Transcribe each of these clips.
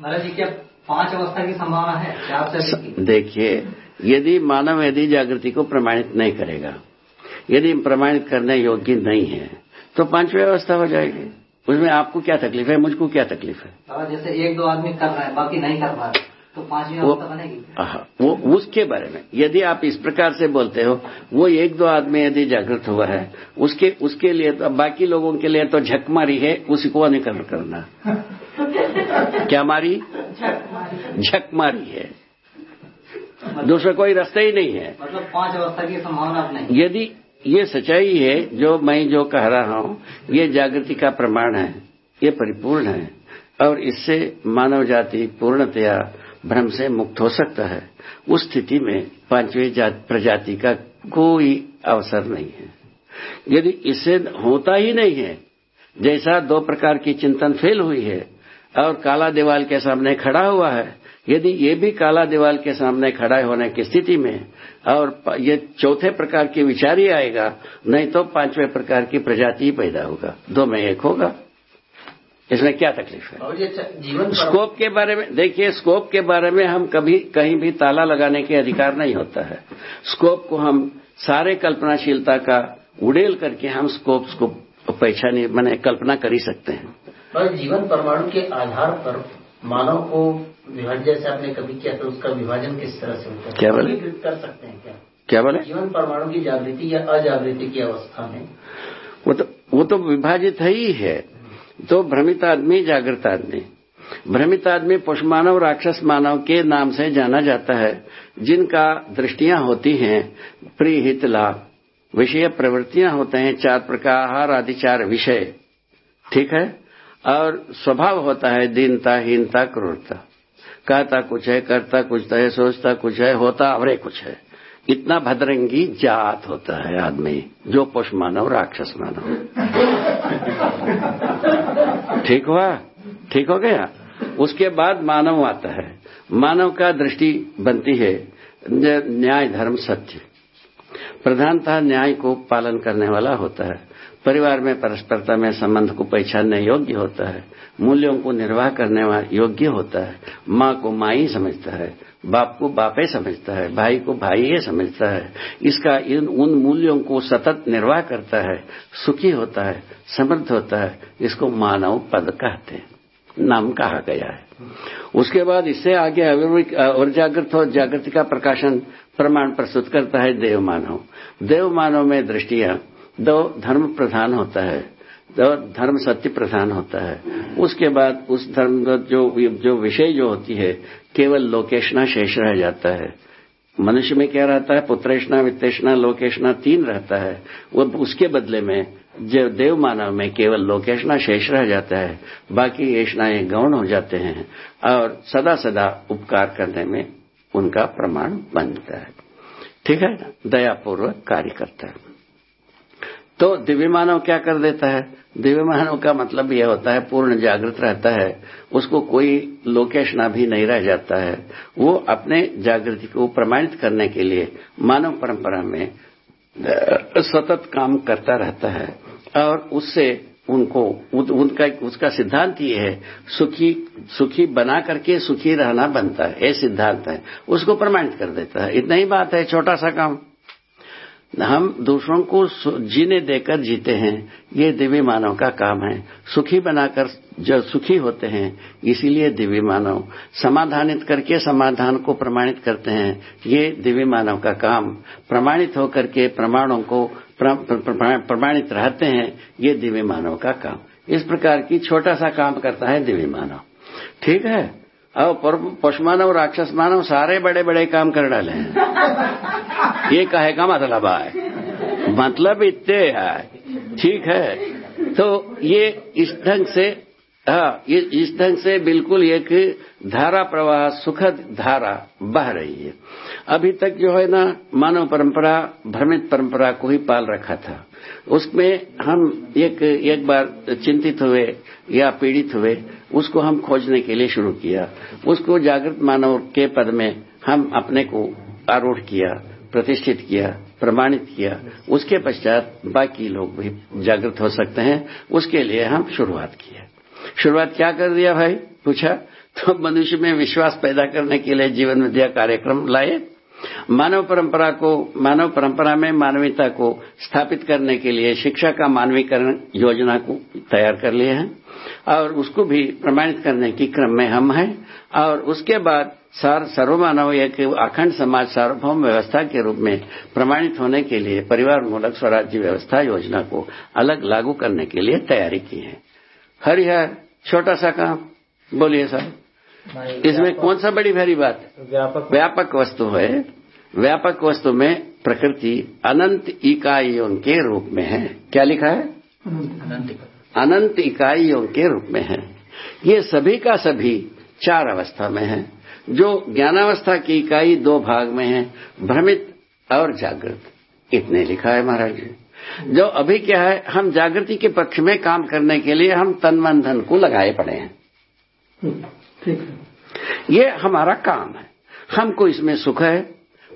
महाराज जी क्या पाँच अवस्था की संभावना है? चार से अधिक की? देखिए यदि मानव यदि जागृति को प्रमाणित नहीं करेगा यदि प्रमाणित करने योग्य नहीं है तो पांचवी अवस्था हो जाएगी। उसमें आपको क्या तकलीफ़ है मुझको क्या तकलीफ़ है? जैसे एक दो आदमी कर रहे हैं बाकी नहीं कर पा रहे तो पांचवी अवस्था बनेगी? वो उसके बारे में यदि आप इस प्रकार से बोलते हो वो एक दो आदमी यदि जागृत हुआ है उसके उसके लिए तो बाकी लोगों के लिए तो झक मारी है उसी को अनुकरण करना। क्या मारी? झक मारी है। दूसरा कोई रास्ता ही नहीं है। मतलब पाँच अवस्था की संभावना नहीं यदि ये सच्चाई है जो मैं जो कह रहा हूँ ये जागृति का प्रमाण है ये परिपूर्ण है और इससे मानव जाति पूर्णतया भ्रम से मुक्त हो सकता है उस स्थिति में पांचवी प्रजाति का कोई अवसर नहीं है। यदि इससे होता ही नहीं है जैसा दो प्रकार की चिंतन फेल हुई है और काला दीवाल के सामने खड़ा हुआ है। यदि ये भी काला दीवाल के सामने खड़ा होने की स्थिति में और ये चौथे प्रकार की विचार ही आएगा नहीं तो पाँचवें प्रकार की प्रजाति ही पैदा होगा। दो में एक होगा। इसमें क्या तकलीफ़ है? जीवन स्कोप के बारे में देखिए स्कोप के बारे में हम कभी कहीं भी ताला लगाने के अधिकार नहीं होता है। स्कोप को हम सारे कल्पनाशीलता का उड़ेल करके हम स्कोप को पहचाने मैंने कल्पना कर ही सकते हैं। और जीवन परमाणु के आधार पर मानव को विभाजन जैसे आपने कभी किया तो उसका विभाजन किस तरह से होता है? क्या बोले? कर सकते हैं क्या? क्या बोले? जीवन परमाणु की जागृति या अजागृति की अवस्था में। वो तो वो तो विभाजित है ही है। तो भ्रमित आदमी जागृत आदमी। भ्रमित आदमी पुष मानव राक्षस मानव के नाम से जाना जाता है जिनका दृष्टियाँ होती हैं प्रिय हित लाभ। विषय प्रवृत्तियाँ होते हैं चार प्रकार आहार आदि चार विषय। ठीक है? और स्वभाव होता है दीनता, हीनता, क्रूरता। कहता कुछ है, करता कुछ है, सोचता कुछ है, होता अवरे कुछ है। इतना भद्रंगी जात होता है आदमी, जो पुष मानव, राक्षस मानव। ठीक हुआ? ठीक हो गया? उसके बाद मानव आता है। मानव का दृष्टि बनती है न्याय धर्म सत्य। प्रधानतः न्याय को पालन करने वाला होता है। परिवार में परस्परता में संबंध को पहचानने योग्य होता है। मूल्यों को निर्वाह करने योग्य होता है। माँ को माँ ही समझता है, बाप को बापे समझता है, भाई को भाई ही समझता है। इसका इन उन मूल्यों को सतत निर्वाह करता है, सुखी होता है, समृद्ध होता है, इसको मानव पद कहते हैं। नाम कहा गया है। उसके बाद इससे आगे और जागृत हो जागृति का प्रकाशन प्रमाण प्रस्तुत करता है देव मानव। देव मानव में दृष्टियाँ दो धर्म प्रधान होता है, दो धर्म सत्य प्रधान होता है। उसके बाद उस धर्म जो जो विषय जो होती है, केवल लोकेशना शेष रह जाता है। मनुष्य में क्या रहता है? पुत्रेशना वित्तेषणा लोकेशना तीन रहता है। वो उसके बदले में, जो देव मानव में केवल लोकेशना शेष रह जाता है, बाकी येषणाएँ गौण हो जाते हैं और सदा सदा उपकार करने में उनका प्रमाण बनता है। ठीक है? दयापूर्वक कार्य करता है। तो दिव्य मानव क्या कर देता है? दिव्य मानव का मतलब यह होता है, पूर्ण जागृत रहता है। उसको कोई लोकेशना भी नहीं रह जाता है। वो अपने जागृति को प्रमाणित करने के लिए मानव परंपरा में सतत काम करता रहता है। और उससे उनको उन- उनका, उसका सिद्धांत ये है, सुखी सुखी बना करके सुखी रहना बनता है। ये सिद्धांत है। उसको प्रमाणित कर देता है। इतना ही बात है, छोटा सा काम। हम दूसरों को जीने देकर जीते हैं। ये दिव्य मानव का काम है। सुखी बनाकर जो सुखी होते हैं, इसीलिए दिव्य मानव समाधानित करके समाधान को प्रमाणित करते हैं। ये दिव्य मानव का काम। प्रमाणित होकर के प्रमाणों को प्र- प्र- प्र- प्रमाणित रहते हैं। ये दिव्य मानव का काम। इस प्रकार की छोटा सा काम करता है दिव्य मानव। ठीक है? पर- पशु मानव राक्षस मानव सारे बड़े बड़े काम कर डाले हैं। ये कहे का मतलब है? मतलब इतने है। ठीक है। तो ये इस ढंग से हाँ इस ढंग से बिल्कुल एक धारा प्रवाह, सुखद धारा बह रही है। अभी तक जो है ना, मानव परंपरा, भ्रमित परंपरा को ही पाल रखा था। उसमें हम एक एक बार चिंतित हुए या पीड़ित हुए, उसको हम खोजने के लिए शुरू किया। उसको जागृत मानव के पद में हम अपने को आरूढ़ किया। प्रतिष्ठित किया, प्रमाणित किया, उसके पश्चात बाकी लोग भी जागृत हो सकते हैं। उसके लिए हम शुरुआत किए शुरुआत क्या कर दिया भाई? पूछा तो मनुष्य में विश्वास पैदा करने के लिए जीवन विद्या कार्यक्रम लाए। मानव परंपरा को, मानव परंपरा में मानवीयता को स्थापित करने के लिए शिक्षा का मानवीकरण योजना को तैयार कर लिए हैं। और उसको भी प्रमाणित करने की क्रम में हम हैं। और उसके बाद सर सर्वमानव एक अखंड समाज सार्वभौम व्यवस्था के रूप में प्रमाणित होने के लिए परिवार मूलक स्वराज्य व्यवस्था योजना को अलग लागू करने के लिए तैयारी की है। हरिहर छोटा सा काम। बोलिए सर। इसमें कौन सा बड़ी भारी बात? व्यापक व्यापक वस्तु है। व्यापक वस्तु में प्रकृति अनंत इकाइयों के रूप में है। क्या लिखा है? अनंत इकाइयों के रूप में है। ये सभी का सभी चार अवस्था में है। जो ज्ञानावस्था की इकाई दो भाग में है भ्रमित और जागृत। इतने लिखा है महाराज जी। जो अभी क्या है हम जागृति के पक्ष में काम करने के लिए हम तन मन धन को लगाए पड़े हैं। ठीक है। ये हमारा काम है। हमको इसमें सुख है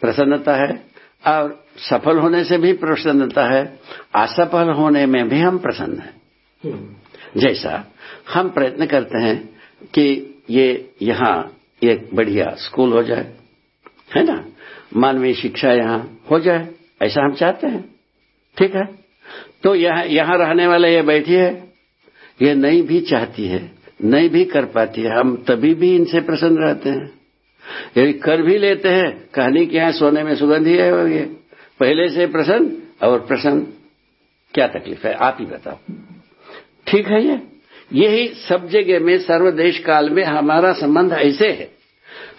प्रसन्नता है और सफल होने से भी प्रसन्नता है असफल होने में भी हम प्रसन्न हैं। जैसा हम प्रयत्न करते हैं कि ये यहाँ एक बढ़िया स्कूल हो जाए, है ना? मानवीय शिक्षा यहाँ हो जाए, ऐसा हम चाहते हैं। ठीक है? तो यहाँ यहाँ रहने वाले ये बैठी है, ये नहीं भी चाहती है, नहीं भी कर पाती है। हम तभी भी इनसे प्रसन्न रहते हैं। यदि कर भी लेते हैं, कहानी के यहाँ सोने में सुगंध ही है ये। पहले से प्रसन्न, और प्रसन्न क्या तकलीफ़ है? आप ही बताओ। ठीक है ये? यही सब जगह में, सर्वदेश काल में हमारा संबंध ऐसे है।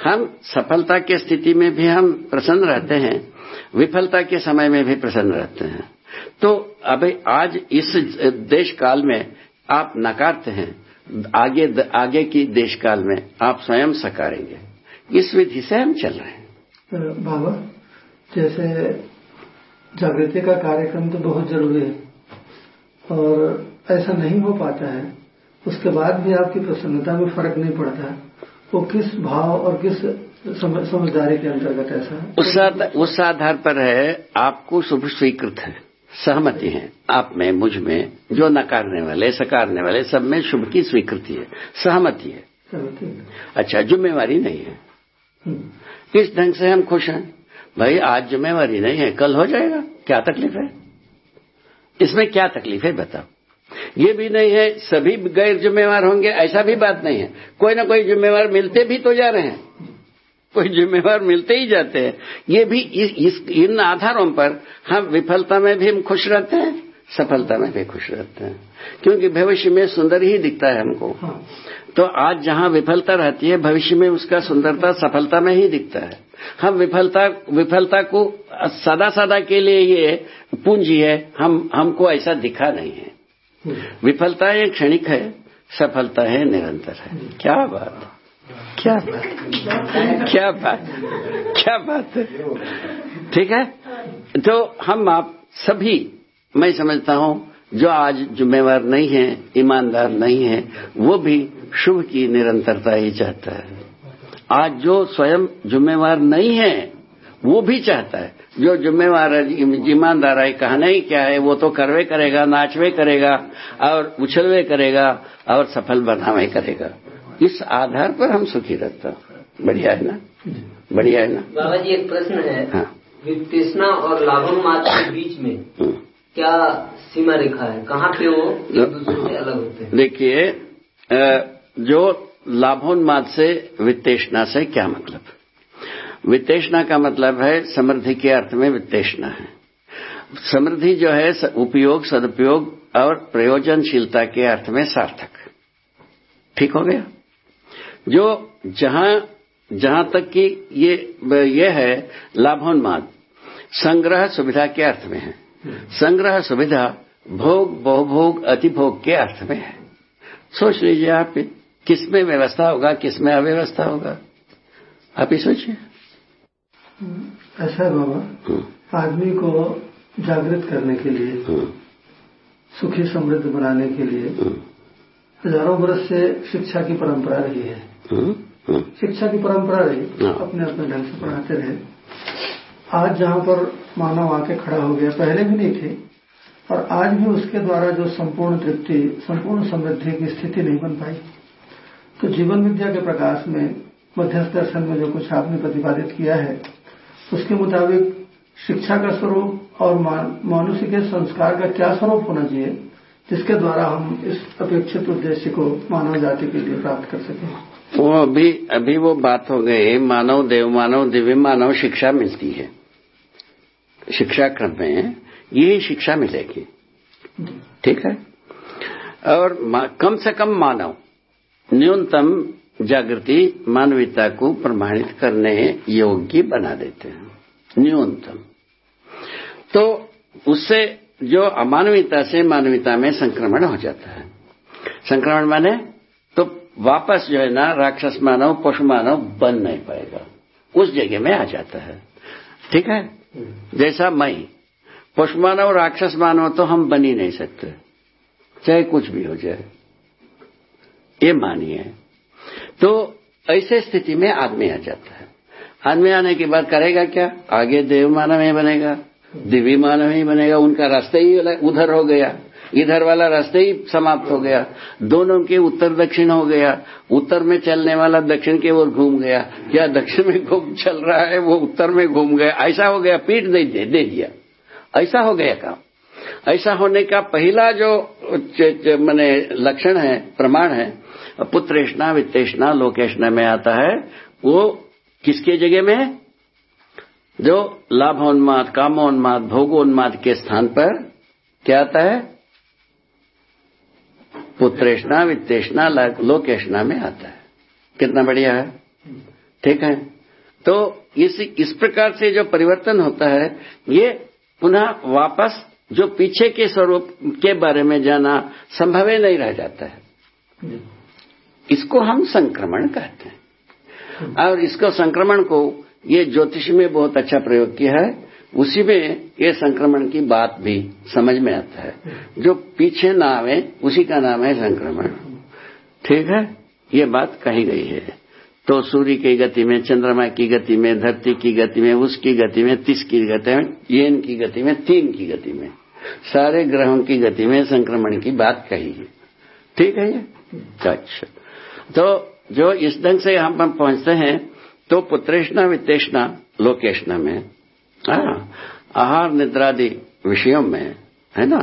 हम सफलता की स्थिति में भी हम प्रसन्न रहते हैं, विफलता के समय में भी प्रसन्न रहते हैं। तो अभी आज इस देश काल में आप नकारते हैं, आगे आगे की देश काल में आप स्वयं सकारेंगे। इस विधि से हम चल रहे हैं। बाबा, जैसे जागृति का कार्यक्रम तो बहुत ज़रूरी है, और ऐसा नहीं हो पाता है उसके बाद भी आपकी प्रसन्नता में फ़र्क नहीं पड़ता। वो किस भाव और किस समझदारी के अंतर्गत ऐसा है? उस उस आधार पर है आपको शुभ स्वीकृत है सहमति है। आप में मुझमें जो नकारने वाले सकारने वाले सब में शुभ की स्वीकृति है सहमति है। अच्छा जिम्मेवारी नहीं है। किस ढंग से हम खुश हैं? भाई आज जिम्मेवारी नहीं है कल हो जाएगा क्या तकलीफ़ है? इसमें क्या तकलीफ़ है बताओ। ये भी नहीं है सभी गैर जिम्मेवार होंगे ऐसा भी बात नहीं है। कोई ना कोई जिम्मेवार मिलते भी तो जा रहे हैं। कोई जिम्मेवार मिलते ही जाते हैं। ये भी इस, इस इन आधारों पर हम विफलता में भी हम खुश रहते हैं सफलता में भी खुश रहते हैं। क्योंकि भविष्य में सुंदर ही दिखता है हमको। हाँ। तो आज जहाँ विफलता रहती है भविष्य में उसका सुंदरता सफलता में ही दिखता है। हम विफलता विफलता को सदा सदा के लिए ये पूंजी है हम हमको ऐसा दिखा नहीं है। विफलता एक क्षणिक है, सफलता है, निरंतर है। क्या बात क्या बात क्या बात क्या बात है? ठीक है? तो हम आप सभी, मैं समझता हूँ, जो आज जिम्मेवार नहीं है, ईमानदार नहीं है, वो भी शुभ की निरंतरता ही चाहता है। आज जो स्वयं जिम्मेवार नहीं है, वो भी चाहता है। जो जिम्मेवार ईमानदार है कहना ही क्या है? वो तो करवे करेगा नाचवे करेगा और उछलवे करेगा और सफल बनावे करेगा। इस आधार पर हम सुखी रहता हूँ। बढ़िया है ना? बढ़िया है ना? बाबा जी एक प्रश्न है। हाँ। और लाभोन्माद के बीच में हम्म। क्या सीमा रेखा है? कहाँ पे वो एक दूसरे से अलग होते हैं? देखिए जो लाभोन्माद से वित्तेषणा से क्या मतलब? वित्तेषणा का मतलब है समृद्धि के अर्थ में वित्तेषणा है। समृद्धि जो है उपयोग, सदुपयोग और प्रयोजनशीलता के अर्थ में सार्थक। ठीक हो गया? जो जहाँ जहाँ तक कि ये ये है, लाभोन्माद, संग्रह सुविधा के अर्थ में है। संग्रह सुविधा भोग, बहुभोग, अतिभोग के अर्थ में है। सोच लीजिए आप किसमें व्यवस्था होगा, किसमें अव्यवस्था होगा। आप ही सोचिए। ऐसा है बाबा। हम्म, आदमी को जागृत करने के लिए हम्म, सुखी समृद्ध बनाने के लिए हम्म, हज़ारों वर्ष से शिक्षा की परंपरा रही है। शिक्षा की परंपरा रही हाँ। अपने अपने ढंग से पढ़ाते रहे। आज जहाँ पर मानव आके खड़ा हो गया पहले भी नहीं थे और आज भी उसके द्वारा जो संपूर्ण तृप्ति संपूर्ण समृद्धि की स्थिति नहीं बन पाई। तो जीवन विद्या के प्रकाश में मध्यस्थ दर्शन में जो कुछ आपने प्रतिपादित किया है उसके मुताबिक शिक्षा का स्वरूप और मनुष्य के संस्कार का क्या स्वरूप होना चाहिए, जिसके द्वारा हम इस अपेक्षित उद्देश्य को मानव जाति के लिए प्राप्त कर सकें। वो अभी अभी वो बात हो गई, मानव, देव मानव, दिव्य मानव शिक्षा मिलती है। शिक्षा क्रम में यही शिक्षा मिलेगी। ठीक है? और कम से कम मानव, न्यूनतम जागृति मानवीयता को प्रमाणित करने योग्य बना देते हैं, न्यूनतम। तो उससे जो अमानवीयता से मानवीयता में संक्रमण हो जाता है। संक्रमण माने तो वापस जो है ना, राक्षस मानव, पशु मानव बन नहीं पाएगा। उस जगह में आ जाता है। ठीक है? जैसा मैं पशु मानव, राक्षस मानव तो हम बन ही नहीं सकते। चाहे कुछ भी हो जाए। ये मानिए। तो ऐसे स्थिति में आदमी आ जाता है। आदमी आने के बाद करेगा क्या? आगे देव मानव ही बनेगा दिव्य मानव ही बनेगा उनका रास्ता ही उधर हो गया इधर वाला रास्ते ही समाप्त हो गया दोनों के उत्तर दक्षिण हो गया उत्तर में चलने वाला दक्षिण की ओर घूम गया या दक्षिण में घूम चल रहा है वो उत्तर में घूम गया ऐसा हो गया पीठ दे, दे, दे दिया। ऐसा हो गया काम। ऐसा होने का पहला जो मैंने लक्षण है प्रमाण है पुत्रेष्णा वित्तेषणा लोकेशना में आता है। वो किसके जगह में जो लाभोन्माद, कामोन्माद, भोगोन्माद के स्थान पर क्या आता है? पुत्रेष्णा वित्तेषणा लोकेशना में आता है। कितना बढ़िया है? ठीक है। तो इस इस प्रकार से जो परिवर्तन होता है, ये पुनः वापस जो पीछे के स्वरूप के बारे में जाना संभव नहीं रह जाता है। इसको हम संक्रमण कहते हैं। और इसको संक्रमण को ये ज्योतिष में बहुत अच्छा प्रयोग किया है। उसी में ये संक्रमण की बात भी समझ में आता है। जो पीछे ना आवे उसी का नाम है संक्रमण। ठीक है? ये बात कही गई है। तो सूर्य की गति में, चंद्रमा की गति में, धरती की गति में उसकी गति में, तीस की गति में, येन की गति में, तीन की गति में, सारे ग्रहों की गति में संक्रमण की बात कही है। ठीक है ये? अच्छा तो जो इस ढंग से हम पहुँचते हैं तो पुत्रेष्णा वित्तेषणा लोकेशना में आहार निद्रादि विषयों में है ना?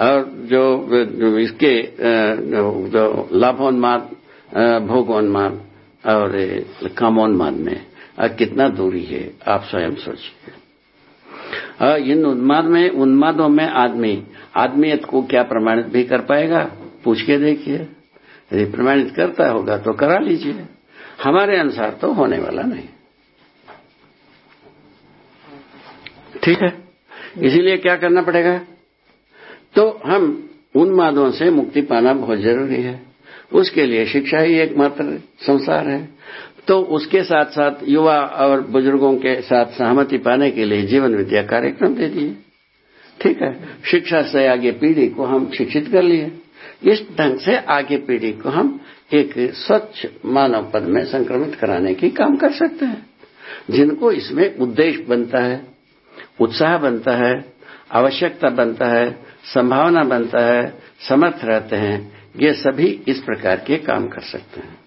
और जो, जो इसके जो लाभोन्माद भोगोन्माद और कामोन्माद में कितना दूरी है आप स्वयं सोचिए। इन उन्माद में उन्मादों में आदमी आदमियत को क्या प्रमाणित भी कर पाएगा? पूछ के देखिए। यदि प्रमाणित करता होगा तो करा लीजिए। हमारे अनुसार तो होने वाला नहीं। ठीक है? इसीलिए क्या करना पड़ेगा? तो हम उन मादों से मुक्ति पाना बहुत ज़रूरी है। उसके लिए शिक्षा ही एकमात्र संसार है। तो उसके साथ साथ युवा और बुज़ुर्गों के साथ सहमति पाने के लिए जीवन विद्या कार्यक्रम दे दिए। ठीक है? शिक्षा से आगे पीढ़ी को हम शिक्षित कर लिए। इस ढंग से आगे पीढ़ी को हम एक स्वच्छ मानव पद में संक्रमित कराने की काम कर सकते हैं। जिनको इसमें उद्देश्य बनता है, उत्साह बनता है, आवश्यकता बनता है, संभावना बनता है, समर्थ रहते हैं, ये सभी इस प्रकार के काम कर सकते हैं।